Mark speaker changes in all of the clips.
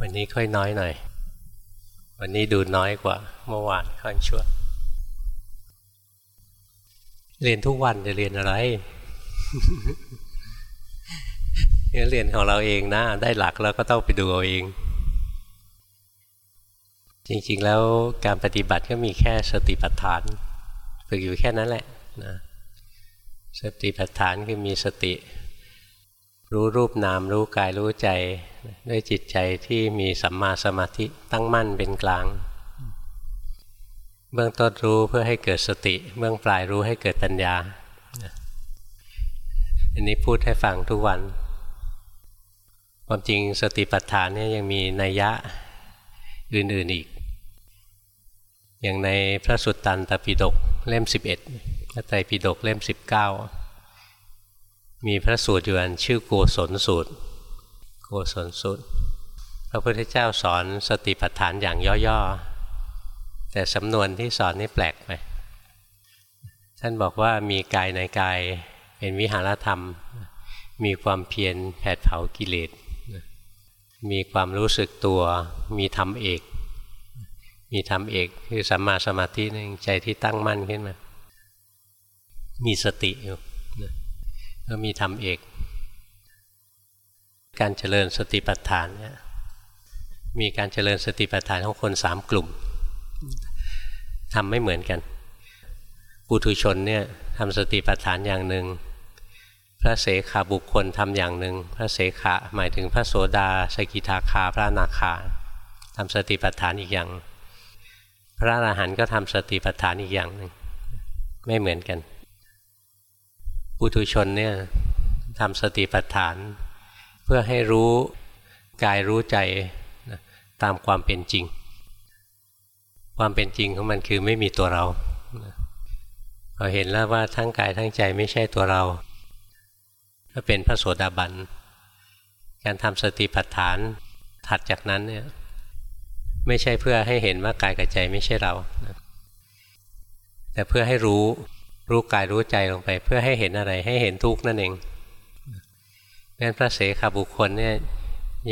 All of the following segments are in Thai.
Speaker 1: วันนี้ค่อยน้อยหน่อย วันนี้ดูน้อยกว่า เมื่อวานค่อนชั่วเรียนทุกวันจะเรียนอะไรเรียนของเราเองนะ ได้หลักแล้วก็ต้องไปดูเอาเอง จริงๆแล้วการปฏิบัติก็มีแค่สติปัฏฐานฝึกอยู่แค่นั้นแหละนะสติปัฏฐานคือมีสติ รู้รูปนามรู้กายรู้ใจ ด้วยจิตใจที่มีสัมมาสมาธิตั้งมั่นเป็นกลาง เบื้องต้นรู้เพื่อให้เกิดสติ เบื้องปลายรู้ให้เกิดปัญญา อันนี้พูดให้ฟังทุกวัน ความจริงสติปัฏฐานเนี่ยยังมีนัยยะอื่นๆอีก อย่างในพระสุตตันตปิฎกเล่ม 11พระไตรปิฎกเล่ม 19 มีพระสูตรอยู่อันชื่อโกศลสูตร โกศลสูตร พระพุทธเจ้าสอนสติปัฏฐานอย่างย่อๆ แต่สำนวนที่สอนนี่แปลกไป ท่านบอกว่ามีกายในกายเป็นวิหารธรรม มีความเพียรแผดเผากิเลส มีความรู้สึกตัว มีธรรมเอก มีธรรมเอกคือสัมมาสมาธินึงใจที่ตั้งมั่นขึ้นมา มีสติอยู่ แล้วมีธรรมเอก การเจริญสติปัฏฐานเนี่ยมีการเจริญสติปัฏฐานของคนสามกลุ่มทำไม่เหมือนกัน ปุถุชนเนี่ยทำสติปัฏฐานอย่างหนึ่ง พระเสขาบุคคลทำอย่างหนึ่ง พระเสขาหมายถึงพระโสดาสกิทาคา พระนาคาทำสติปัฏฐานอีกอย่าง พระอรหันต์ก็ทำสติปัฏฐานอีกอย่างหนึ่งไม่เหมือนกัน ปุถุชนเนี่ยทำสติปัฏฐาน เพื่อให้รู้กายรู้ใจตามความเป็นจริง ความเป็นจริงของมันคือไม่มีตัวเราพอเห็นแล้วว่าทั้งกายทั้งใจไม่ใช่ตัวเรา ก็เป็นพระโสดาบันการทำสติปัฏฐานถัดจากนั้นเนี่ยไม่ใช่เพื่อให้เห็นว่ากายกับใจไม่ใช่เรา แต่เพื่อให้รู้ รู้กายรู้ใจลงไป เพื่อให้เห็นอะไรให้เห็นทุกข์นั่นเองงั้นพระเสขบุคคลเนี่ย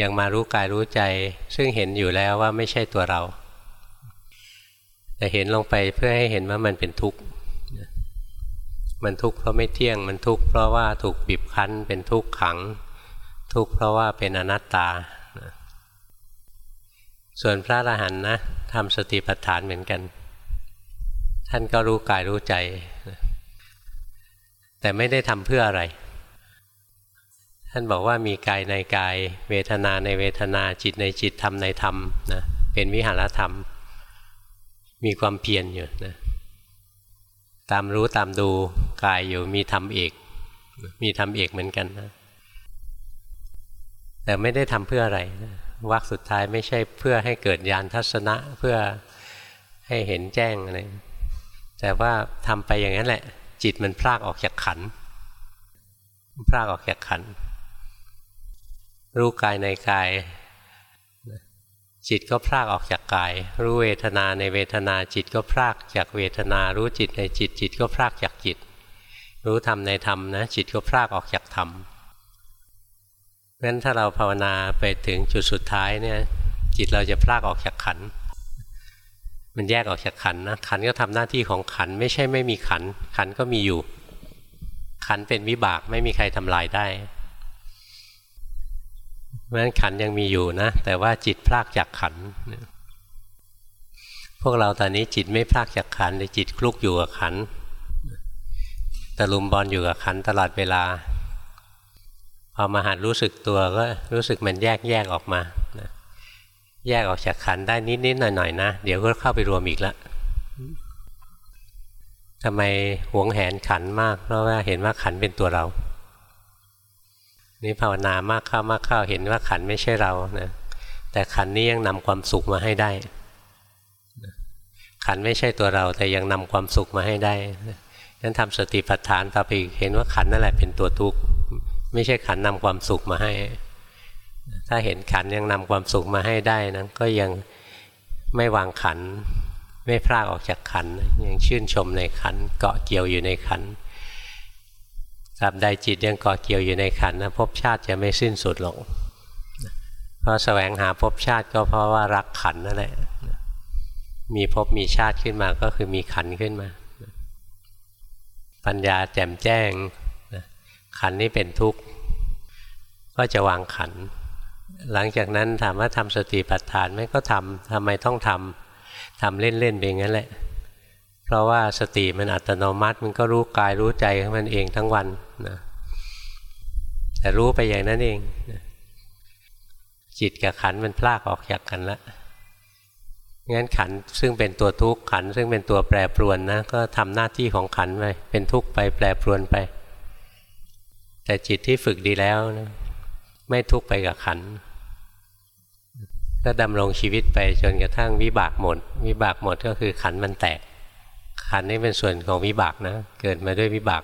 Speaker 1: ยังมารู้กายรู้ใจ ซึ่งเห็นอยู่แล้วว่าไม่ใช่ตัวเรา แต่เห็นลงไปเพื่อให้เห็นว่ามันเป็นทุกข์มันทุกข์เพราะไม่เที่ยงมันทุกข์เพราะว่าถูกบีบคั้นเป็นทุกข์ขัง ทุกข์เพราะว่าเป็นอนัตตา ส่วนพระอรหันต์นะทำสติปัฏฐานเหมือนกัน ท่านก็รู้กายรู้ใจ แต่ไม่ได้ทำเพื่ออะไร ท่านบอกว่ามีกายในกาย เวทนาในเวทนาจิตในจิตธรรมในธรรมนะเป็นวิหารธรรม มีความเพียรอยู่นะตามรู้ตามดูกายอยู่มีธรรมเอก มีธรรมเอกเหมือนกันนะแต่ไม่ได้ทำเพื่ออะไรนะวักสุดท้ายไม่ใช่เพื่อให้เกิดญาณทัศนะเพื่อให้เห็นแจ้งอะไรแต่ว่าทำไปอย่างนั้นแหละ จิตมันพลากออกจากขันพลากออกจากขันรู้กายในกาย จิตก็พลากออกจากกาย รู้เวทนาในเวทนาจิตก็พลากจากเวทนา รู้จิตในจิต จิตก็พลากจากจิต รู้ธรรมในธรรมนะจิตก็พลากออกจากธรรมงั้นถ้าเราภาวนาไปถึงจุดสุดท้ายเนี่ยจิตเราจะพลากออกจากขัน มันแยกออกจากขันนะขันก็ทำหน้าที่ของขันไม่ใช่ไม่มีขัน ขันก็มีอยู่ ขันเป็นวิบากไม่มีใครทำลายได้เพราะฉะนั้นขันยังมีอยู่นะ แต่ว่าจิตพลากจากขันพวกเราตอนนี้จิตไม่พลากจากขันแต่จิตคลุกอยู่กับขันตะลุมบอลอยู่กับขันตลอดเวลาพอมาหัดรู้สึกตัวก็รู้สึกมันแยกแยกออกมา แยกออกจากขันได้นิดนิดหน่อยหน่อยนะ เดี๋ยวก็เข้าไปรวมอีกแล้วทำไมหวงแหนขันมาก เพราะว่าเห็นว่าขันเป็นตัวเรา นี่ภาวนามากเข้ามากเข้าเห็นว่าขันไม่ใช่เรานะแต่ขันนี้ยังนำความสุขมาให้ได้ ขันไม่ใช่ตัวเรา แต่ยังนำความสุขมาให้ได้นั้นทำสติปัฏฐานต่อไปเห็นว่าขันนั่นแหละเป็นตัวทุกข์ไม่ใช่ขันนำความสุขมาให้ ถ้าเห็นขันยังนำความสุขมาให้ได้นะก็ยังไม่วางขัน ไม่พลากออกจากขัน ยังชื่นชมในขันเกาะเกี่ยวอยู่ในขันตราบใดจิตยังเกาะเกี่ยวอยู่ในขันนะภพชาติจะไม่สิ้นสุดหรอกเพราะแสวงหาภพชาติก็เพราะว่ารักขันนั่นแหละมีภพมีชาติขึ้นมาก็คือมีขันขึ้นมา ปัญญาแจ่มแจ้งขันนี้เป็นทุกข์ ก็จะวางขัน หลังจากนั้นถามว่าทำสติปัฏฐานไหมก็ทำทำไมต้องทำทำเล่นๆไปงั้นแหละ เพราะว่าสติมันอัตโนมัติมันก็รู้กายรู้ใจของมันเองทั้งวันนะแต่รู้ไปอย่างนั้นเองจิตกับขันมันพลากออกจากกันแล้วงั้นขันซึ่งเป็นตัวทุกข์ขันซึ่งเป็นตัวแปรปรวนนะก็ทำหน้าที่ของขันไปเป็นทุกข์ไปแปรปรวนไป แต่จิตที่ฝึกดีแล้วนะไม่ทุกข์ไปกับขัน ก็ดำรงชีวิตไปจนกระทั่งวิบากหมด วิบากหมดก็คือขันมันแตก ขันนี้เป็นส่วนของวิบากนะ เกิดมาด้วยวิบาก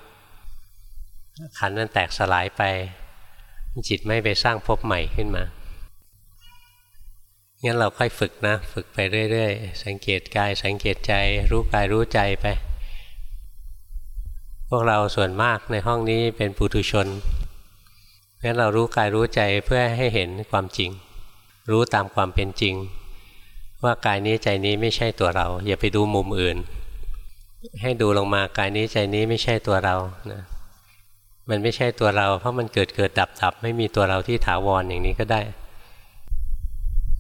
Speaker 1: ขันมันแตกสลายไป จิตไม่ไปสร้างภพใหม่ขึ้นมางั้นเราค่อยฝึกนะ ฝึกไปเรื่อยๆ สังเกตกายสังเกตใจ รู้กายรู้ใจไป พวกเราส่วนมากในห้องนี้เป็นปุถุชนงั้นเรารู้กายรู้ใจเพื่อให้เห็นความจริง รู้ตามความเป็นจริง ว่ากายนี้ใจนี้ไม่ใช่ตัวเรา อย่าไปดูมุมอื่น ให้ดูลงมากายนี้ใจนี้ไม่ใช่ตัวเรานะมันไม่ใช่ตัวเรา เพราะมันเกิดเกิดดับดับไม่มีตัวเราที่ถาวรอย่างนี้ก็ได้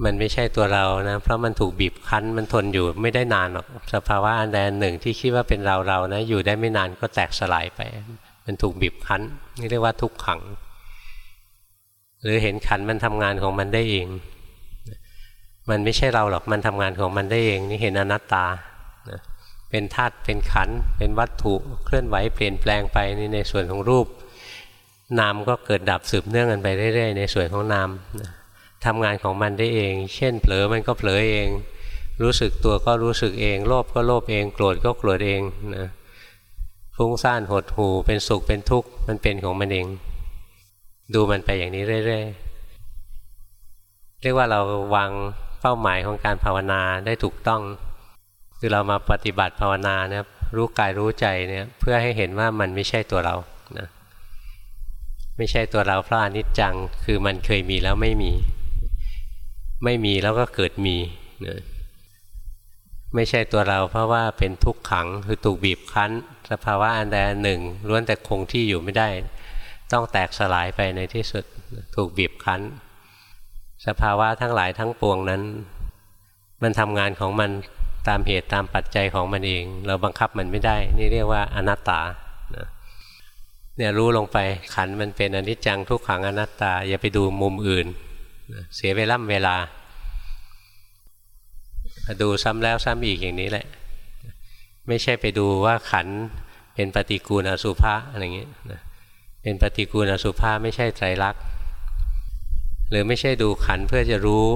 Speaker 1: มันไม่ใช่ตัวเรานะ เพราะมันถูกบีบคั้นมันทนอยู่ไม่ได้นานหรอกสภาวะอันใดอันหนึ่งที่คิดว่าเป็นเราเรานะ อยู่ได้ไม่นานก็แตกสลายไป มันถูกบีบคั้น นี่เรียกว่าทุกขัง หรือเห็นขันมันทำงานของมันได้เอง มันไม่ใช่เราหรอกมันทำงานของมันได้เองนี่เห็นอนัตตาเป็นธาตุเป็นขันเป็นวัตถุเคลื่อนไหวเปลี่ยนแปลงไปนี่ในส่วนของรูป นามก็เกิดดับสืบเนื่องกันไปเรื่อยๆในส่วนของนามทำงานของมันได้เอง เช่นเผลอมันก็เผลอเอง รู้สึกตัวก็รู้สึกเอง โลภก็โลภเอง โกรธก็โกรธเองนะฟุ้งซ่านหดหูเป็นสุขเป็นทุกข์มันเป็นของมันเอง ดูมันไปอย่างนี้เรื่อยๆเรียกว่าเราวาง เป้าหมายของการภาวนาได้ถูกต้อง คือเรามาปฏิบัติภาวนาเนี่ยรู้กายรู้ใจเนี่ยเพื่อให้เห็นว่ามันไม่ใช่ตัวเรานะไม่ใช่ตัวเราเพราะอนิจจังคือมันเคยมีแล้วไม่มี ไม่มีแล้วก็เกิดมีนะไม่ใช่ตัวเราเพราะว่าเป็นทุกขังคือถูกบีบคั้น สภาวะอันใดอันหนึ่งล้วนแต่คงที่อยู่ไม่ได้ ต้องแตกสลายไปในที่สุดถูกบีบคั้น สภาวะทั้งหลายทั้งปวงนั้น มันทำงานของมันตามเหตุตามปัจจัยของมันเอง เราบังคับมันไม่ได้ นี่เรียกว่าอนัตตาเนี่ยรู้ลงไปขันมันเป็นอนิจจังทุกขังอนัตตา อย่าไปดูมุมอื่น เสียเวลาเวลา ดูซ้ำแล้วซ้ำอีกอย่างนี้แหละ ไม่ใช่ไปดูว่าขันเป็นปฏิกูลอสุภะอะไรเงี้ยเป็นปฏิกูลอสุภะไม่ใช่ไตรลักษณ์ หรือไม่ใช่ดูขันเพื่อจะรู้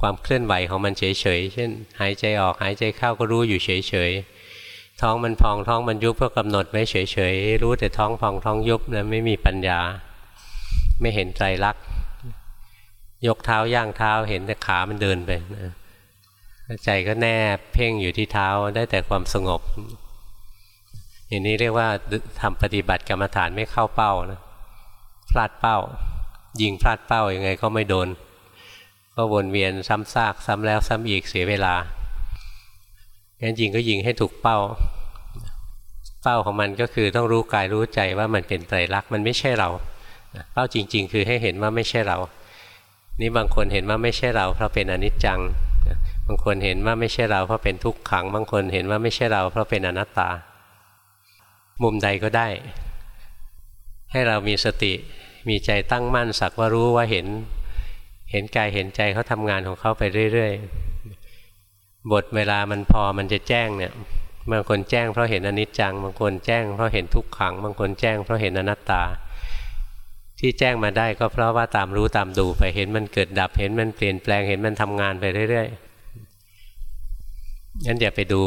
Speaker 1: ความเคลื่อนไหวของมันเฉยๆ เช่น หายใจออกหายใจเข้าก็รู้อยู่เฉยๆ ท้องมันพองท้องมันยุบก็กำหนดไว้เฉยๆ รู้แต่ท้องพองท้องยุบนะไม่มีปัญญา ไม่เห็นไตรลัก ยกเท้าย่างเท้าเห็นแต่ขามันเดินไปนะใจก็แนบเพ่งอยู่ที่เท้าได้แต่ความสงบ อย่างนี้เรียกว่าทำปฏิบัติกรรมฐานไม่เข้าเป้านะพลาดเป้า ยิงพลาดเป้ายัางไงก็ไม่โดน ก็วนเวียนซ้ำซากซ้ำแล้วซ้ำอีกเสียเวลางั้นยิงก็ยิงให้ถูกเป้า เป้าของมันก็คือต้องรู้กายรู้ใจว่ามันเป็นไตรลักษณ์มันไม่ใช่เรา เป้าจริง ๆ คือให้เห็นว่าไม่ใช่เรา นี่บางคนเห็นว่าไม่ใช่เรา เพราะเป็นอนิจจัง บางคนเห็นว่าไม่ใช่เรา เพราะเป็นทุกขัง บางคนเห็นว่าไม่ใช่เรา เพราะเป็นอนัตตา มุมใดก็ได้ ให้เรามีสติ มีใจตั้งมั่นสักว่ารู้ว่าเห็น เห็นกายเห็นใจเขาทำงานของเขาไปเรื่อยๆ บทเวลามันพอมันจะแจ้งเนี่ยบางคนแจ้งเพราะเห็นอนิจจัง บางคนแจ้งเพราะเห็นทุกขัง บางคนแจ้งเพราะเห็นอนัตตา ที่แจ้งมาได้ก็เพราะว่าตามรู้ตามดูไปเห็นมันเกิดดับเห็นมันเปลี่ยนแปลงเห็นมันทำงานไปเรื่อยๆงั้นอย่าไปดู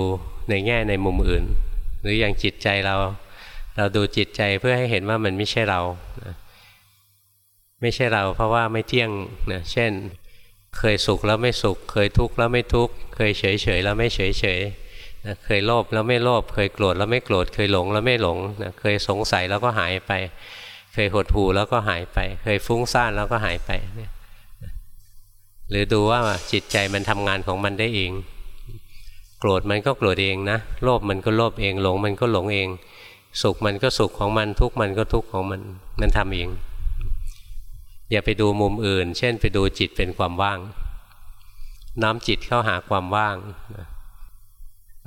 Speaker 1: ในแง่ในมุมอื่น หรืออย่างจิตใจเรา เราดูจิตใจเพื่อให้เห็นว่ามันไม่ใช่เรา ไม่ใช่เราเพราะว่าไม่เที่ยงนะเช่น เคยสุขแล้วไม่สุข เคยทุกข์แล้วไม่ทุกข์เคยเฉยเฉยแล้วไม่เฉยเฉยเคยโลภแล้วไม่โลภเคยโกรธแล้วไม่โกรธเคยหลงแล้วไม่หลงเคยสงสัยแล้วก็หายไป เคยหดหู่แล้วก็หายไป เคยฟุ้งซ่านแล้วก็หายไปหรือดูว่าจิตใจมันทำงานของมันได้เอง โกรธมันก็โกรธเองนะโลภมันก็โลภเองหลงมันก็หลงเอง สุขมันก็สุขของมันทุกข์มันก็ทุกข์ของมันมันทำเอง อย่าไปดูมุมอื่น เช่น ไปดูจิตเป็นความว่าง น้อมจิตเข้าหาความว่าง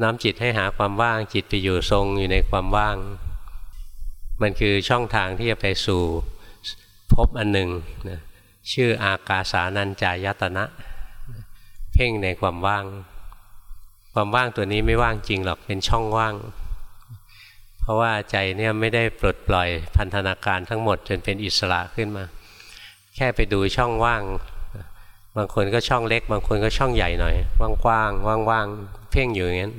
Speaker 1: น้อมจิตให้หาความว่าง จิตไปอยู่ทรงอยู่ในความว่าง มันคือช่องทางที่จะไปสู่พบอันหนึ่งนะชื่ออากาสานัญจายตนะ เพ่งในความว่าง ความว่างตัวนี้ไม่ว่างจริงหรอกเป็นช่องว่าง เพราะว่าใจเนี่ยไม่ได้ปลดปล่อยพันธนาการทั้งหมดจนเป็นอิสระขึ้นมา แค่ไปดูช่องว่าง บางคนก็ช่องเล็ก บางคนก็ช่องใหญ่หน่อย ว่างๆว่างๆเพ่งอยู่อย่างนั้น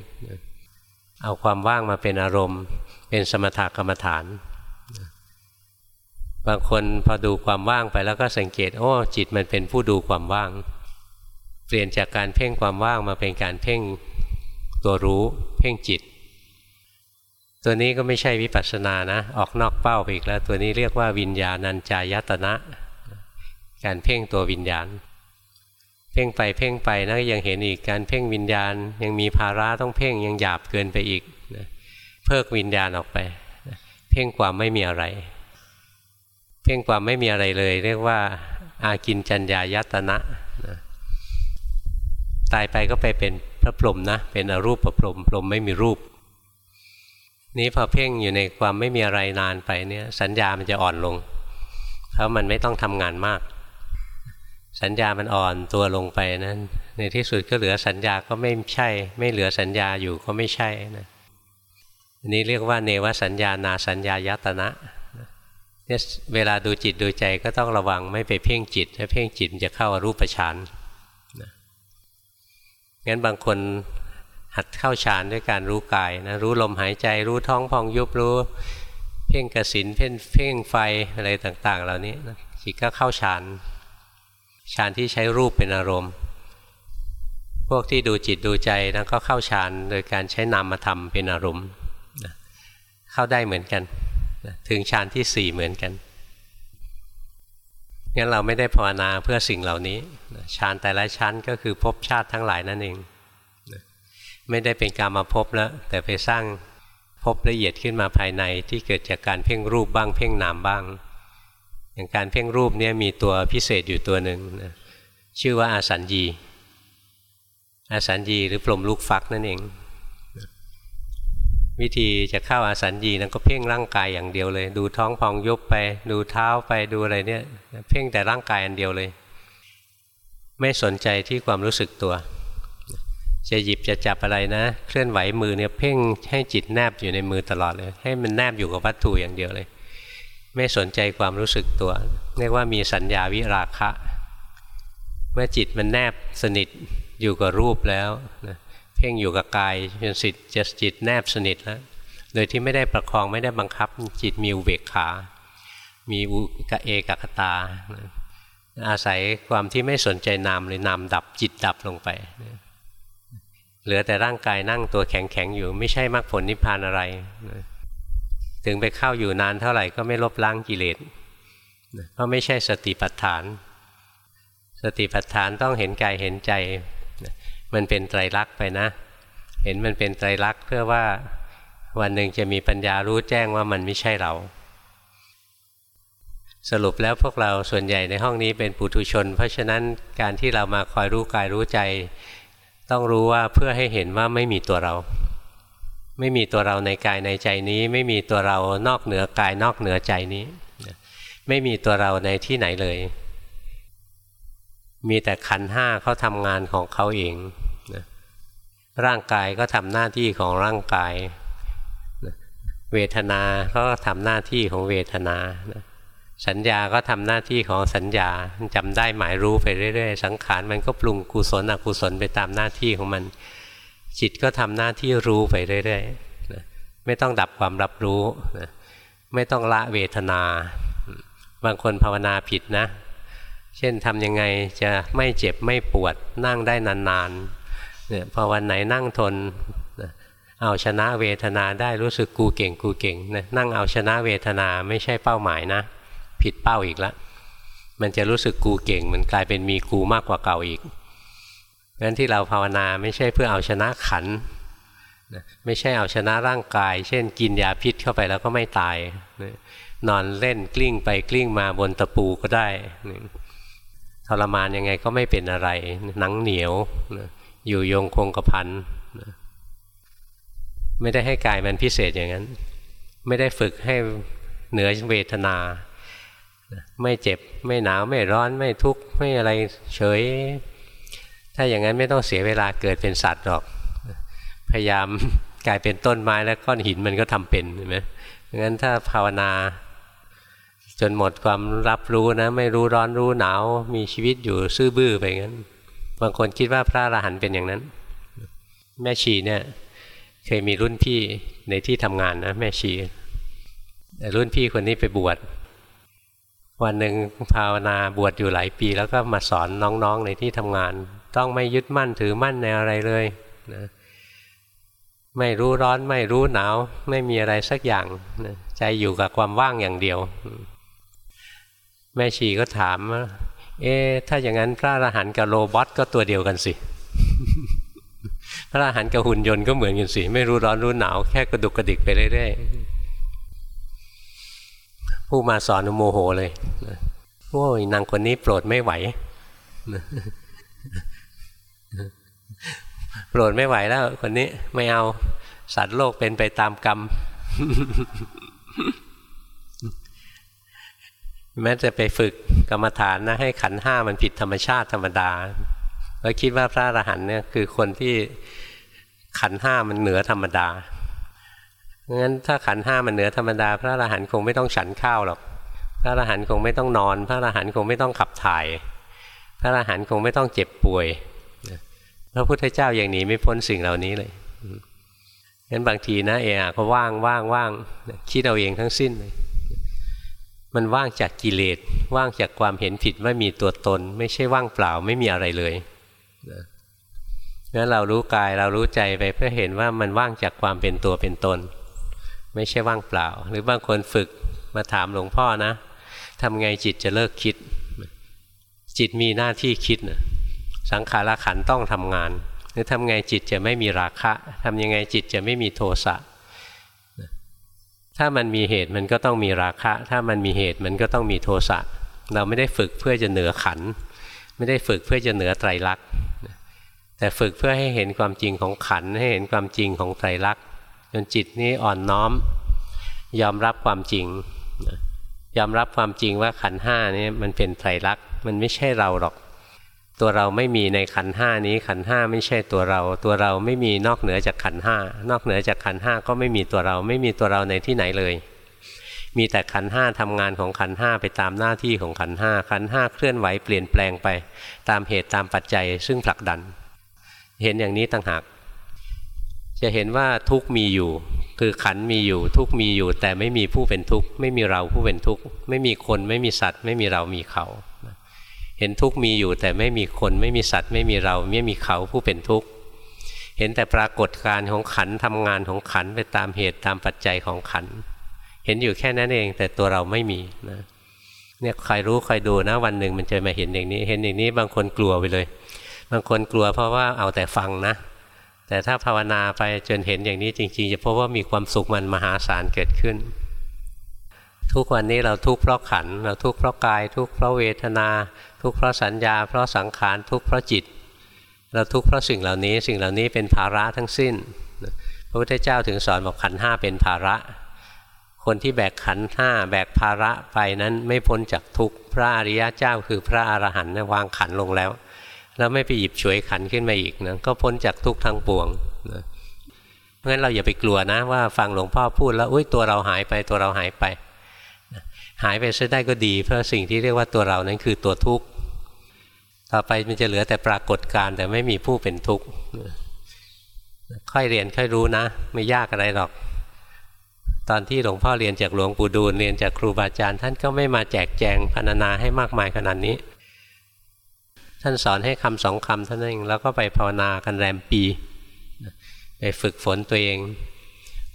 Speaker 1: เอาความว่างมาเป็นอารมณ์ เป็นสมถกรรมฐาน บางคนพอดูความว่างไปแล้วก็สังเกต โอ้จิตมันเป็นผู้ดูความว่าง เปลี่ยนจากการเพ่งความว่างมาเป็นการเพ่งตัวรู้ เพ่งจิต ตัวนี้ก็ไม่ใช่วิปัสสนานะ ออกนอกเป้าไปอีกแล้ว ตัวนี้เรียกว่าวิญญาณัญจายตนะ การเพ่งตัววิญญาณ เพ่งไปเพ่งไปนะยังเห็นอีกการเพ่งวิญญาณ ยังมีภาระต้องเพ่งยังหยาบเกินไปอีกเพิกวิญญาณออกไปเพ่งความไม่มีอะไร เพ่งความไม่มีอะไรเลย เรียกว่า อากินจัญญายตนะนะตายไปก็ไปเป็นพระพรหมนะเป็นอรูปประพรหมพรหมไม่มีรูป นี้พอเพ่งอยู่ในความไม่มีอะไรนานไปเนี่ยสัญญามันจะอ่อนลงเพราะมันไม่ต้องทำงานมาก สัญญามันอ่อนตัวลงไปนั้น ในที่สุดก็เหลือสัญญาก็ไม่ใช่ ไม่เหลือสัญญาอยู่ก็ไม่ใช่นะอันนี้เรียกว่าเนวสัญญานาสัญญายตนะเนี่ยเวลาดูจิตดูใจก็ต้องระวังไม่ไปเพ่งจิตถ้าเพ่งจิตจะเข้ารูปฌานนะงั้นบางคนหัดเข้าฌานด้วยการรู้กายนะรู้ลมหายใจรู้ท้องพองยุบรู้ เพ่งกสินเพ่งเพ่งไฟอะไรต่างๆ เหล่านี้จิตก็เข้าฌาน ฌานที่ใช้รูปเป็นอารมณ์ พวกที่ดูจิตดูใจนะก็เข้าฌานโดยการใช้นามธรรมเป็นอารมณ์เข้าได้เหมือนกัน ถึงฌานที่สี่เหมือนกันงั้นเราไม่ได้ภาวนาเพื่อสิ่งเหล่านี้ฌานแต่ละชั้นก็คือภพชาติทั้งหลายนั่นเอง ไม่ได้เป็นการมาพบแล้ว แต่ไปสร้างพบละเอียดขึ้นมาภายในที่เกิดจากการเพ่งรูปบ้างเพ่งนามบ้าง อย่างการเพ่งรูปเนี้มีตัวพิเศษอยู่ตัวหนึ่งชื่อว่าอาสัญญีอาสัญญีหรือปลมลูกฟักนั่นเอง วิธีจะเข้าอาสัญญีนั้นก็เพ่งร่างกายอย่างเดียวเลย ดูท้องพองยุบไป ดูเท้าไปดูอะไรเนี่ยเพ่งแต่ร่างกายอันเดียวเลย ไม่สนใจที่ความรู้สึกตัว จะหยิบจะจับอะไรนะ เคลื่อนไหวมือเนี่ยเพ่งให้จิตแนบอยู่ในมือตลอดเลย ให้มันแนบอยู่กับวัตถุอย่างเดียวเลย ไม่สนใจความรู้สึกตัว เรียกว่ามีสัญญาวิราคะ เมื่อจิตมันแนบสนิทอยู่กับรูปแล้วนะเพ่งอยู่กับกายจนสิทธิ์จะจิตแนบสนิทแล้วโดยที่ไม่ได้ประคองไม่ได้บังคับ จิตมีอุเบกขา มีอุกเอกคตา อาศัยความที่ไม่สนใจนามเลยนามดับจิตดับลงไปเหลือแต่ร่างกายนั่งตัวแข็งๆอยู่ไม่ใช่มรรคผลนิพพานอะไร ถึงไปเข้าอยู่นานเท่าไหร่ก็ไม่ลบล้างกิเลสเพราะไม่ใช่สติปัฏฐาน สติปัฏฐานต้องเห็นกายเห็นใจ มันเป็นไตรลักษณ์ไปนะ เห็นมันเป็นไตรลักษณ์เพื่อว่าวันหนึ่งจะมีปัญญารู้แจ้งว่ามันไม่ใช่เรา สรุปแล้วพวกเราส่วนใหญ่ในห้องนี้เป็นปุถุชน เพราะฉะนั้นการที่เรามาคอยรู้กายรู้ใจ ต้องรู้ว่าเพื่อให้เห็นว่าไม่มีตัวเรา ไม่มีตัวเราในกายในใจนี้ ไม่มีตัวเรานอกเหนือกายนอกเหนือใจนี้ ไม่มีตัวเราในที่ไหนเลย มีแต่ขันห้าเขาทำงานของเขาเองนะร่างกายก็ทำหน้าที่ของร่างกายนะเวทนาเขาก็ทำหน้าที่ของเวทนานะสัญญาก็ทำหน้าที่ของสัญญาจำได้หมายรู้ไปเรื่อยๆ สังขารมันก็ปรุงกุศลอกุศลไปตามหน้าที่ของมัน จิตก็ทำหน้าที่รู้ไปเรื่อยๆนะไม่ต้องดับความรับรู้นะไม่ต้องละเวทนา บางคนภาวนาผิดนะ เช่นทำยังไงจะไม่เจ็บไม่ปวดนั่งได้นานๆเนี่ยพอวันไหนนั่งทนเอาชนะเวทนาได้รู้สึกกูเก่งกูเก่งนะนั่งเอาชนะเวทนาไม่ใช่เป้าหมายนะ ผิดเป้าอีกแล้วมันจะรู้สึกกูเก่ง มันกลายเป็นมีกูมากกว่าเก่าอีก งั้นที่เราภาวนาไม่ใช่เพื่อเอาชนะขันไม่ใช่เอาชนะร่างกาย เช่น กินยาพิษเข้าไปแล้วก็ไม่ตาย นอนเล่นกลิ้งไปกลิ้งมาบนตะปูก็ได้ทรมานยังไงก็ไม่เป็นอะไร หนังเหนียวอยู่ยงคงกระพันไม่ได้ให้กายมันพิเศษอย่างนั้น ไม่ได้ฝึกให้เหนือเวทนา ไม่เจ็บไม่หนาวไม่ร้อนไม่ทุกข์ไม่อะไรเฉย ถ้าอย่างนั้นไม่ต้องเสียเวลาเกิดเป็นสัตว์หรอก พยายามกลายเป็นต้นไม้แล้วก้อนหินมันก็ทำเป็นเห็นไหมงั้นถ้าภาวนา จนหมดความรับรู้นะ ไม่รู้ร้อนรู้หนาว มีชีวิตอยู่ซื่อบื้อไปงั้น บางคนคิดว่าพระอรหันต์เป็นอย่างนั้น แม่ชีเนี่ย เคยมีรุ่นพี่ในที่ทำงานนะแม่ชีแต่รุ่นพี่คนนี้ไปบวชวันหนึ่งภาวนาบวชอยู่หลายปี แล้วก็มาสอนน้องๆในที่ทำงาน ต้องไม่ยึดมั่นถือมั่นในอะไรเลยนะไม่รู้ร้อนไม่รู้หนาว ไม่มีอะไรสักอย่างนะใจอยู่กับความว่างอย่างเดียว แม่ชีก็ถามว่าเอ๊ถ้าอย่างนั้นพระอรหันต์กับ robot ก็ตัวเดียวกันสิ พระอรหันต์กับหุ่นยนต์ก็เหมือนกันสิ ไม่รู้ร้อนรู้หนาวแค่กระดุกกระดิกไปเรื่อยๆผู้มาสอนโมโหเลยโอ้ยนางคนนี้โปรดไม่ไหว โปรดไม่ไหวแล้วคนนี้ไม่เอาสัตว์โลกเป็นไปตามกรรม แม้จะไปฝึกกรรมฐานนะ ให้ขันห้ามันผิดธรรมชาติธรรมดาแล้วคิดว่าพระอรหันต์เนี่ยคือคนที่ขันห้ามันเหนือธรรมดางั้นถ้าขันห้ามันเหนือธรรมดา พระอรหันต์คงไม่ต้องฉันข้าวหรอกพระอรหันต์คงไม่ต้องนอน พระอรหันต์คงไม่ต้องขับถ่าย พระอรหันต์คงไม่ต้องเจ็บป่วย ระพุทธเจ้าอย่างนี้ไม่พ้นสิ่งเหล่านี้เลยงั้นบางทีนะเอะก็ว่างว่างว่างคิดเอาเองทั้งสิ้นเลยมันว่างจากกิเลสว่างจากความเห็นผิดว่ามีตัวตน ไม่ใช่ว่างเปล่าไม่มีอะไรเลยนะงั้นเรารู้กายเรารู้ใจไปเพื่อเห็นว่ามันว่างจากความเป็นตัวเป็นตน ไม่ใช่ว่างเปล่า หรือบางคนฝึกมาถามหลวงพ่อนะทำไงจิตจะเลิกคิด จิตมีหน้าที่คิดนะ สังขารขันต้องทำงานหรือทำไงจิตจะไม่มีราคะทำยังไงจิตจะไม่มีโทสะถ้ามันมีเหตุมันก็ต้องมีราคะ ถ้ามันมีเหตุมันก็ต้องมีโทสะเราไม่ได้ฝึกเพื่อจะเหนือขัน ไม่ได้ฝึกเพื่อจะเหนือไตรลักษณ์แต่ฝึกเพื่อให้เห็นความจริงของขันให้เห็นความจริงของไตรลักษณ์จนจิตนี้อ่อนน้อม ยอมรับความจริง ยอมรับความจริงว่าขันห้านี้มันเป็นไตรลักษณ์มันไม่ใช่เราหรอก ตัวเราไม่มีในขันห้านี้ขันห้าไม่ใช่ตัวเรา ตัวเราไม่มีนอกเหนือจากขันห้านอกเหนือจากขันห้าก็ไม่มีตัวเราไม่มีตัวเราในที่ไหนเลย มีแต่ขันห้าทำงานของขันห้าไปตามหน้าที่ของขันห้าขันห้าเคลื่อนไหวเปลี่ยนแปลงไป ตามเหตุตามปัจจัยซึ่งผลักดัน เห็นอย่างนี้ต่างหาก จะเห็นว่าทุกมีอยู่ คือขันมีอยู่ทุกมีอยู่ แต่ไม่มีผู้เป็นทุกไม่มีเราผู้เป็นทุกไม่มีคนไม่มีสัตว์ ไม่มีเรามีเขา เห็นทุกมีอยู่แต่ไม่มีคนไม่มีสัตว์ ไม่มีเราไม่มีเขาผู้เป็นทุกข์เห็นแต่ปรากฏการของขันทำงานของขันไปตามเหตุตามปัจจัยของขัน เห็นอยู่แค่นั้นเองแต่ตัวเราไม่มีนะเนี่ยใครรู้ใครดูนะวันหนึ่งมันจะมาเห็นอย่างนี้ เห็นอย่างนี้บางคนกลัวไปเลย บางคนกลัวเพราะว่าเอาแต่ฟังนะ แต่ถ้าภาวนาไปจนเห็นอย่างนี้จริง ๆ จะพบว่ามีความสุขมันมหาศาลเกิดขึ้น ทุกวันนี้เราทุกข์เพราะขัน เราทุกข์เพราะกาย ทุกข์เพราะเวทนา ทุกข์เพราะสัญญา เพราะสังขาร ทุกข์เพราะจิต เราทุกข์เพราะสิ่งเหล่านี้ สิ่งเหล่านี้เป็นภาระทั้งสิ้น พระพุทธเจ้าถึงสอนบอกขันห้าเป็นภาระ คนที่แบกขันห้าแบกภาระไปนั้นไม่พ้นจากทุกข์ พระอริยะเจ้าคือพระอรหันต์วางขันลงแล้ว แล้วไม่ไปหยิบฉวยขันขึ้นมาอีกนะ ก็พ้นจากทุกทางปวงนะเพราะฉะนั้นเราอย่าไปกลัวนะว่าฟังหลวงพ่อพูดแล้วอุ้ยตัวเราหายไปตัวเราหายไป หายไปซะได้ก็ดี เพราะสิ่งที่เรียกว่าตัวเรานั้นคือตัวทุกข์ต่อไปมันจะเหลือแต่ปรากฏการแต่ไม่มีผู้เป็นทุกข์ค่อยเรียนค่อยรู้นะ ไม่ยากอะไรหรอก ตอนที่หลวงพ่อเรียนจากหลวงปู่ดูลเรียนจากครูบาอาจารย์ ท่านก็ไม่มาแจกแจงพรรณนาให้มากมายขนาดนี้ ท่านสอนให้คำสองคำท่านเองแล้วก็ไปภาวนากันแรมปีไปฝึกฝนตัวเอง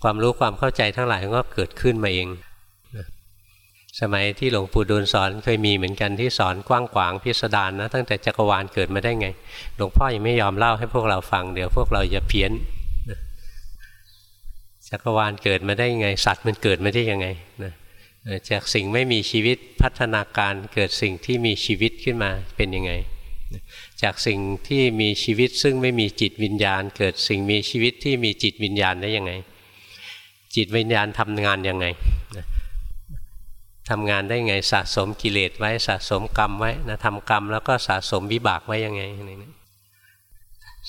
Speaker 1: ความรู้ความเข้าใจทั้งหลายก็เกิดขึ้นมาเอง สมัยที่หลวงปู่ดูลสอนเคยมีเหมือนกันที่สอนกว้างขวางพิสดารนะตั้งแต่จักรวาลเกิดมาได้ไง หลวงพ่อยังไม่ยอมเล่าให้พวกเราฟังเดี๋ยวพวกเราจะเพี้ยนจักรวาลเกิดมาได้ยังไง สัตว์มันเกิดมาได้ยังไงนะจากสิ่งไม่มีชีวิตพัฒนาการเกิดสิ่งที่มีชีวิตขึ้นมาเป็นยังไง จากสิ่งที่มีชีวิตซึ่งไม่มีจิตวิญญาณ เกิดสิ่งมีชีวิตที่มีจิตวิญญาณได้ยังไง จิตวิญญาณทำงานยังไง ทำงานได้ไงสะสมกิเลสไว้สะสมกรรมไว้นะทำกรรมแล้วก็สะสมวิบากไว้ยังไง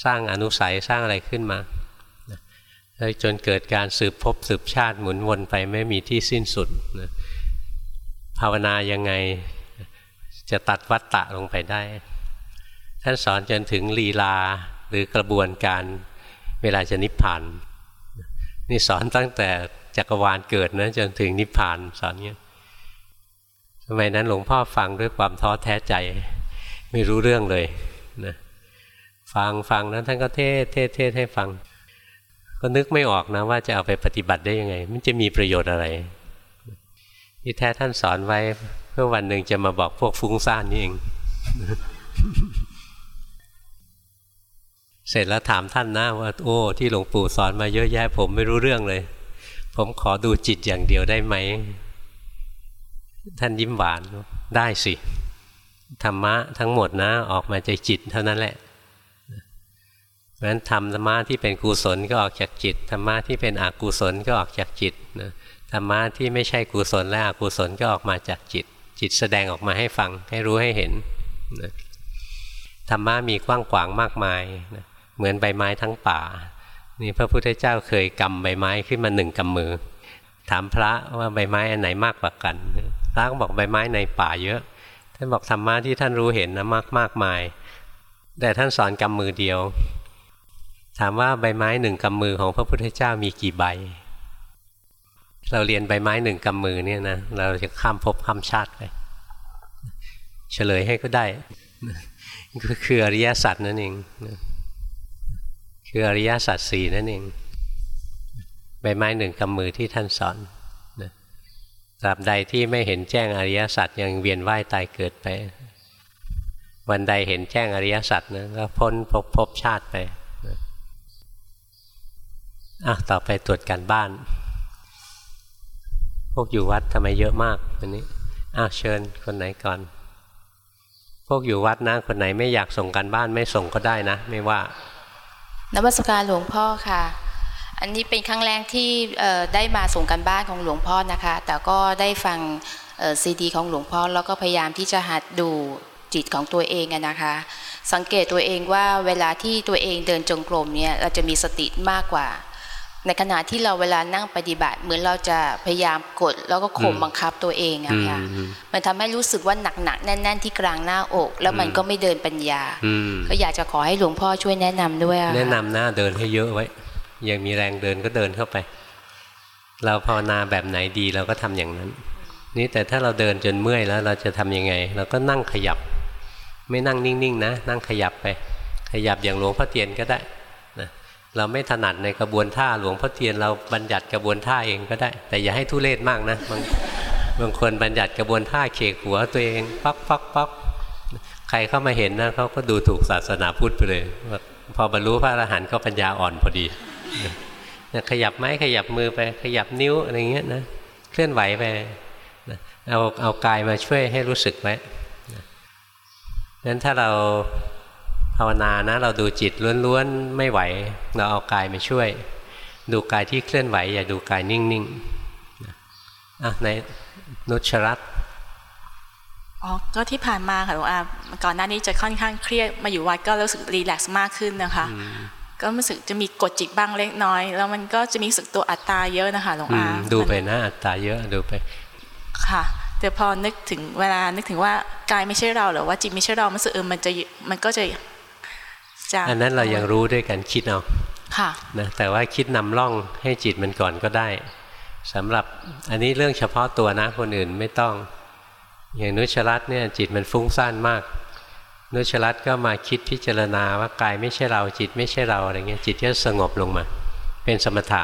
Speaker 1: สร้างอนุสัยสร้างอะไรขึ้นมาแล้วจนเกิดการสืบพบสืบชาติหมุนวนไปไม่มีที่สิ้นสุดนะภาวนายังไงจะตัดวัตตะลงไปได้ ท่านสอนจนถึงลีลาหรือกระบวนการเวลาจะนิพพาน นี่สอนตั้งแต่จักรวาลเกิดนะจนถึงนิพพานสอนเงี้ย สมัยนั้นหลวงพ่อฟังด้วยความท้อแท้ใจ ไม่รู้เรื่องเลยนะฟังฟังนั้นท่านก็เทศเทศเทศให้ฟัง ก็นึกไม่ออกนะว่าจะเอาไปปฏิบัติได้ยังไง มันจะมีประโยชน์อะไรที่แท้ท่านสอนไว้เพื่อวันหนึ่งจะมาบอกพวกฟุ้งซ่านนี่เอง เสร็จแล้วถามท่านนะว่าโอ้ ที่หลวงปู่สอนมาเยอะแยะผมไม่รู้เรื่องเลย ผมขอดูจิตอย่างเดียวได้ไหม ท่านยิ้มหวานได้สิธรรมะทั้งหมดนะออกมาจากจิตเท่านั้นแหละเพราะฉะนั้นธรรมะที่เป็นกุศลก็ออกจากจิตธรรมะที่เป็นอกุศลก็ออกจากจิตนะธรรมะที่ไม่ใช่กุศลและอกุศลก็ออกมาจากจิต จิตแสดงออกมาให้ฟังให้รู้ให้เห็นนะธรรมะมีกว้างขวางมากมายนะเหมือนใบไม้ทั้งป่านี่พระพุทธเจ้าเคยกำใบไม้ขึ้นมาหนึ่งกำมือ ถามพระว่าใบไม้อันไหนมากกว่ากัน พระก็บอกใบไม้ในป่าเยอะ ท่านบอกธรรมะที่ท่านรู้เห็นนะมากมากมาย แต่ท่านสอนกำมือเดียว ถามว่าใบไม้หนึ่งกำมือของพระพุทธเจ้ามีกี่ใบ เราเรียนใบไม้หนึ่งกำมือเนี่ยนะเราจะข้ามภพข้ามชาติไปเฉลยให้ก็ได้ก็คืออริยสัจนั่นเองคืออริยสัจสี่นั่นเองใบไม้หนึ่งกำมือที่ท่านสอน ตราบใดที่ไม่เห็นแจ้งอริยสัจยังเวียนว่ายตายเกิดไป วันใดเห็นแจ้งอริยสัจนะก็พ้นภพภพชาติไปอะต่อไปตรวจการบ้าน พวกอยู่วัดทำไมเยอะมากวันนี้อ้าวเชิญคนไหนก่อน พวกอยู่วัดนะคนไหนไม่อยากส่งการบ้านไม่ส่งก็ได้นะ ไม่ว่า
Speaker 2: นวัตการหลวงพ่อค่ะ อันนี้เป็นครั้งแรกที่ได้มาส่งกันบ้านของหลวงพ่อนะคะ แต่ก็ได้ฟังซีดีของหลวงพ่อแล้วก็พยายามที่จะหัดดูจิตของตัวเองนะคะ สังเกตตัวเองว่าเวลาที่ตัวเองเดินจงกรมเนี่ยเราจะมีสติมากกว่า ในขณะที่เราเวลานั่งปฏิบัติเหมือนเราจะพยายามกด แล้วก็ข่มบังคับตัวเองอะค่ะมันทำให้รู้สึกว่าหนักหนักแน่น ๆ ที่กลางหน้าอก แล้วมันก็ไม่เดินปัญญา ก็อยากจะขอให้หลวงพ่อช่วยแนะนำด้วย
Speaker 1: แนะนำหน้าเดินให้เยอะไว้ ยังมีแรงเดินก็เดินเข้าไป เราภาวนาแบบไหนดีเราก็ทำอย่างนั้น นี่แต่ถ้าเราเดินจนเมื่อยแล้วเราจะทํำยังไง เราก็นั่งขยับ ไม่นั่งนิ่งๆนะ นั่งขยับไป ขยับอย่างหลวงพ่อเทียนก็ได้นะเราไม่ถนัดในกระบวนท่าหลวงพ่อเทียน เราบัญญัติกระบวนท่าเองก็ได้ แต่อย่าให้ทุเรศมากนะบางบางคนบัญญัติกระบวนท่าเขกหัวตัวเองปักปักปักใครเข้ามาเห็นนะเขาก็ดูถูกศาสนาพุทธไปเลยพอบรรลุพระอรหันต์ก็ปัญญาอ่อนพอดี ขยับไม้ขยับมือไปขยับนิ้วอะไรเงี้ยนะเคลื่อนไหวไปนะเอาเอากายมาช่วยให้รู้สึกไว้นั้นถ้าเราภาวนานะ เราดูจิตล้วนๆไม่ไหว เราเอากายมาช่วย ดูกายที่เคลื่อนไหว อย่าดูกายนิ่งๆอะในนุชรัต
Speaker 3: อ๋อก็ที่ผ่านมาค่ะหลวงอาก่อนหน้านี้จะค่อนข้างเครียดมาอยู่วัดก็รู้สึกรีแลกซ์มากขึ้นนะคะ ก็รู้สึกจะมีกดจิตบ้างเล็กน้อย แล้วมันก็จะมีสึกตัวอัตตาเยอะนะคะหลวงอา
Speaker 1: ดูไปนะอัตตาเยอะดูไป
Speaker 3: ค่ะ แต่พอนึกถึงเวลานึกถึงว่ากายไม่ใช่เราหรือว่าจิตไม่ใช่เรามันสึกเออมันจะมันก็จะ
Speaker 1: จะอันนั้นเรายังรู้ด้วยกันคิดเอาค่ะนะแต่ว่าคิดนำร่องให้จิตมันก่อนก็ได้สำหรับอันนี้เรื่องเฉพาะตัวนะคนอื่นไม่ต้อง อย่างนุชรัตเนี่ยจิตมันฟุ้งซ่านมาก นุชรัตก็มาคิดพิจารณาว่ากายไม่ใช่เราจิตไม่ใช่เราอะไรเงี้ยจิตก็สงบลงมา เป็นสมถะ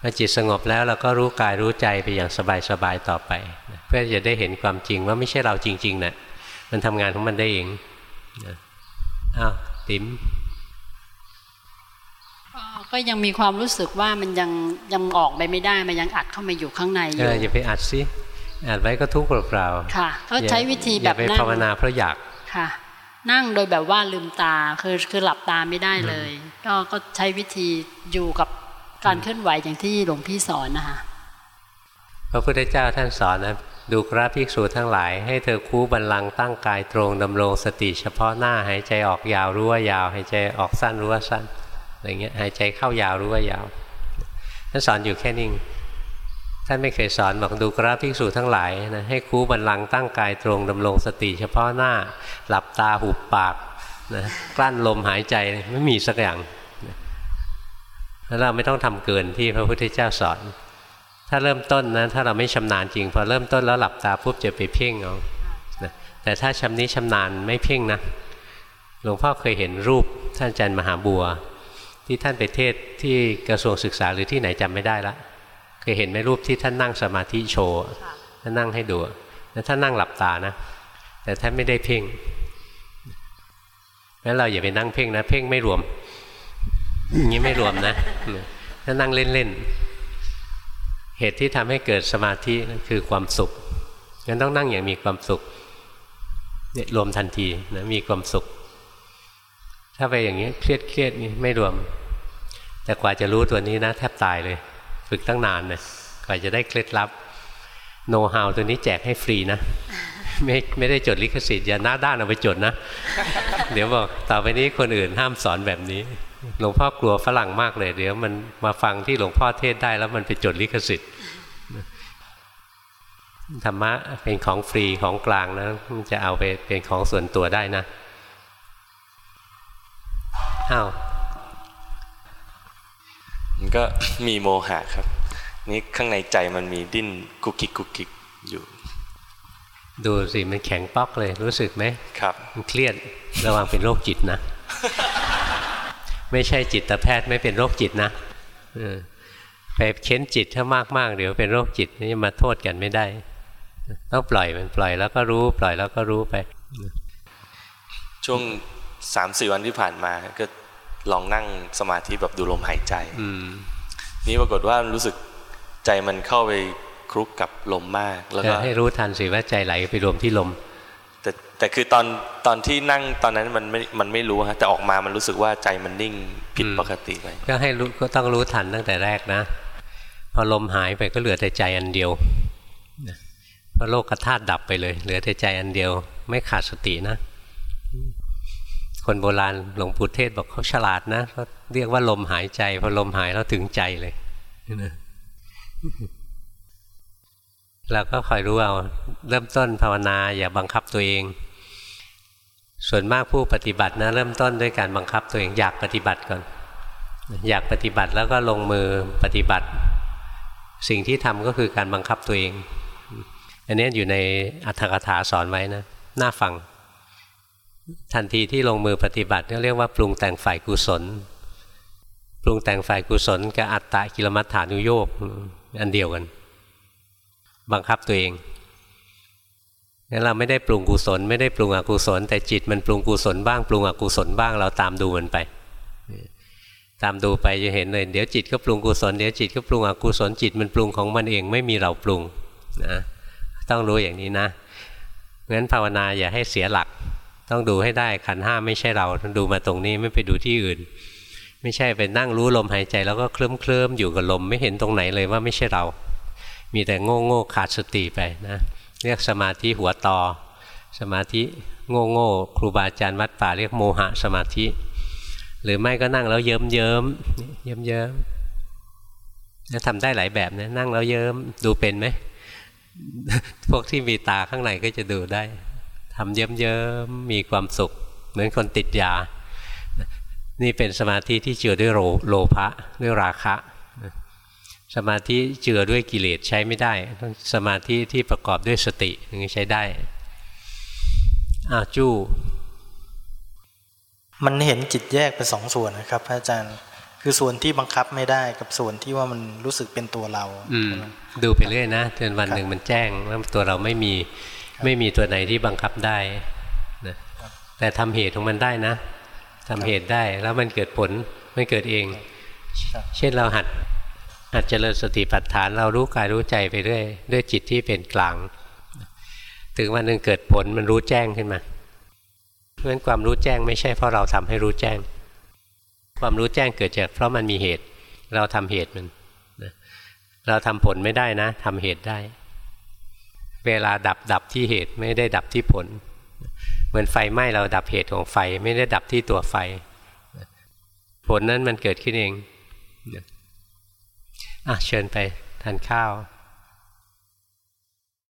Speaker 1: พอจิตสงบแล้วเราก็รู้กายรู้ใจไปอย่างสบายๆต่อไป เพื่อจะได้เห็นความจริงว่าไม่ใช่เราจริงๆนะ่ะมันทำงานของมันได้เองอ้าวติ๋ม
Speaker 4: ก็ยังมีความรู้สึกว่ามันยังยังออกไปไม่ได้มันยังอัดเข้ามาอยู่ข้างในอยู่
Speaker 1: อย่าไปอัดสิอัดไว้ก็ทุกข์เปล่า
Speaker 4: ๆค่ะก็ใช้วิธีแบบ
Speaker 1: นั่งอย่าไปภาวนาเพราะอยาก
Speaker 4: ค่ะ นั่งโดยแบบว่าลืมตาคือคือหลับตาไม่ได้เลย ก็ก็ใช้วิธีอยู่กับการเคลื่อนไหวอย่างที่หลวงพี่สอนนะคะ
Speaker 1: พระพุทธเจ้าท่านสอนนะดูกราภิกษุทั้งหลาย ให้เธอคู่บันลังตั้งกายตรงดำรงสติเฉพาะหน้าหายใจออกยาวรู้ว่ายาว หายใจออกสั้นรู้ว่าสั้นอะไรเงี้ยหายใจเข้ายาวรู้ว่ายาวท่านสอนอยู่แค่นิ่ง ท่านไม่เคยสอนบอกดูกราภิกษุทั้งหลายนะให้คู่บันลังตั้งกายตรงดำรงสติเฉพาะหน้า หลับตาหุบปากนะกลั้นลมหายใจไม่มีสักอย่างแล้วเราไม่ต้องทำเกินที่พระพุทธเจ้าสอน ถ้าเริ่มต้นนะถ้าเราไม่ชำนาญจริง พอเริ่มต้นแล้วหลับตาปุ๊บจะไปเพ่งเอาแต่ถ้าชำนี้ชำนาญไม่เพ่งนะหลวงพ่อเคยเห็นรูปท่านอาจารย์มหาบัว ที่ท่านไปเทศที่กระทรวงศึกษาหรือที่ไหนจำไม่ได้ละ เคยเห็นไหมรูปที่ท่านนั่งสมาธิโชว์ท่านนั่งให้ดูแล้วท่านนั่งหลับตานะ แต่ท่านไม่ได้เพ่งแล้วเราอย่าไปนั่งเพ่งนะ เพ่งไม่รวมอย่างนี้ไม่รวมนะถ้านั่งเล่นๆเหตุที่ทำให้เกิดสมาธิคือความสุขงั้นต้องนั่งอย่างมีความสุขเนี่ยรวมทันทีนะมีความสุข ถ้าไปอย่างนี้เครียดเครียดนี่ไม่รวม แต่กว่าจะรู้ตัวนี้นะ แทบตายเลย ฝึกตั้งนานเนะกว่าจะได้เคล็ดลับ โน้ตฮาวตัวนี้แจกให้ฟรีนะ ไม่ไม่ได้จดลิขสิทธิ์อย่าหน้าด้านเอาไปจดนะ เดี๋ยวบอกต่อไปนี้คนอื่นห้ามสอนแบบนี้ หลวงพ่อกลัวฝรั่งมากเลย เดี๋ยวมันมาฟังที่หลวงพ่อเทศได้แล้วมันไปจดลิขสิทธิ์ธรรมะเป็นของฟรีของกลางนะมันจะเอาไปเป็นของส่วนตัวได้นะอ้าว
Speaker 5: มันก็มีโมหะครับ นี่ข้างในใจมันมีดิ้นกุกกิกกุกกิกอยู่
Speaker 1: ดูสิมันแข็งป๊อกเลยรู้สึกไหม
Speaker 5: ครับ
Speaker 1: มันเครียดระวังเป็นโรคจิตนะ ไม่ใช่จิตแพทย์ไม่เป็นโรคจิตนะไปเค้นจิตถ้ามากๆเดี๋ยวเป็นโรคจิตนี่มาโทษกันไม่ได้ต้องปล่อยมันปล่อยแล้วก็รู้ ปล่อยแล้วก็รู้ไป
Speaker 5: ช่วงสามสี่วันที่ผ่านมาก็ ลองนั่งสมาธิแบบดูลมหายใจนี่ปรากฏว่ารู้สึกใจมันเข้าไปคลุกกับลมมาก
Speaker 1: แล้วก็ให้รู้ทันสิว่าใจไหลไปรวมที่ลม
Speaker 5: แต่แต่คือตอนตอนที่นั่งตอนนั้นมันไม่มันไม่รู้ฮะแต่ออกมามันรู้สึกว่าใจมันนิ่งผิดปกติไป
Speaker 1: ก็ให้รู้ก็ต้องรู้ทันตั้งแต่แรกนะ พอลมหายไปก็เหลือแต่ใจอันเดียวพอโลกธาตุดับไปเลย เหลือแต่ใจอันเดียว ไม่ขาดสตินะ คนโบราณหลวงปู่เทศบอกเขาฉลาดนะเขาเรียกว่าลมหายใจพอลมหายแล้วถึงใจเลยเราก็คอยรู้เอาเริ่มต้นภาวนาอย่าบังคับตัวเอง ส่วนมากผู้ปฏิบัตินะ เริ่มต้นด้วยการบังคับตัวเองอยากปฏิบัติก่อน อยากปฏิบัติแล้วก็ลงมือปฏิบัติ สิ่งที่ทำก็คือการบังคับตัวเอง อันนี้อยู่ในอัตถกถาสอนไว้นะน่าฟัง ทันทีที่ลงมือปฏิบัติเรียกว่าปรุงแต่งฝ่ายกุศล ปรุงแต่งฝ่ายกุศลกับอัตตะกิลมัฏฐานุโยกอันเดียวกัน บังคับตัวเองงั้นเราไม่ได้ปรุงกุศล ไม่ได้ปรุงอกุศล แต่จิตมันปรุงกุศลบ้างปรุงอกุศลบ้างเราตามดูมันไป ตามดูไปจะเห็นเลยเดี๋ยวจิตก็ปรุงกุศลเดี๋ยวจิตก็ปรุงอกุศลจิตมันปรุงของมันเองไม่มีเราปรุงนะต้องรู้อย่างนี้นะงั้นภาวนาอย่าให้เสียหลัก ต้องดูให้ได้ขันห้าไม่ใช่เราดูมาตรงนี้ไม่ไปดูที่อื่น ไม่ใช่ไปนั่งรู้ลมหายใจ แล้วก็เคลิ้มเคลิ้มอยู่กับลมไม่เห็นตรงไหนเลยว่าไม่ใช่เรา มีแต่โง่โง่ขาดสติไปนะเรียกสมาธิหัวต่อสมาธิโง่โง่ครูบาอาจารย์วัดป่าเรียกโมหะสมาธิ หรือไม่ก็นั่งแล้วเยิ้มเยิ้มเยิ้มเยิ้มทำได้หลายแบบนะนั่งแล้วเยิ้มดูเป็นไหมพวกที่มีตาข้างในก็จะดูได้ ทำเยิ้มเยิ้มมีความสุข เหมือนคนติดยา นี่เป็นสมาธิที่เจือด้วยโลภะด้วยราคะ สมาธิเจือด้วยกิเลสใช้ไม่ได้ต้องสมาธิที่ประกอบด้วยสติถึงจะใช้ได้อาจู้
Speaker 6: มันเห็นจิตแยกเป็นสองส่วนนะครับพระอาจารย์คือส่วนที่บังคับไม่ได้กับส่วนที่ว่ามันรู้สึกเป็นตัวเรา
Speaker 1: อืมดูไปเรื่อยนะจนวันหนึ่งมันแจ้งว่าตัวเราไม่มี ไม่มีตัวไหนที่บังคับได้นะแต่ทำเหตุของมันได้นะทำเหตุได้แล้วมันเกิดผลมันเกิดเอง เช่นเราหัดหัดเจริญสติปัฏฐาน เรารู้กายรู้ใจไปเรื่อยด้วยจิตที่เป็นกลาง ถึงวันหนึ่งเกิดผลมันรู้แจ้งขึ้นมาเพราะฉะนั้นความรู้แจ้งไม่ใช่เพราะเราทำให้รู้แจ้ง ความรู้แจ้งเกิดจากเพราะมันมีเหตุ เราทำเหตุมันเราทำผลไม่ได้นะทำเหตุได้ เวลาดับดับที่เหตุไม่ได้ดับที่ผล เหมือนไฟไหม้เราดับเหตุของไฟไม่ได้ดับที่ตัวไฟ ผลนั้นมันเกิดขึ้นเองอะเชิญไปทานข้าว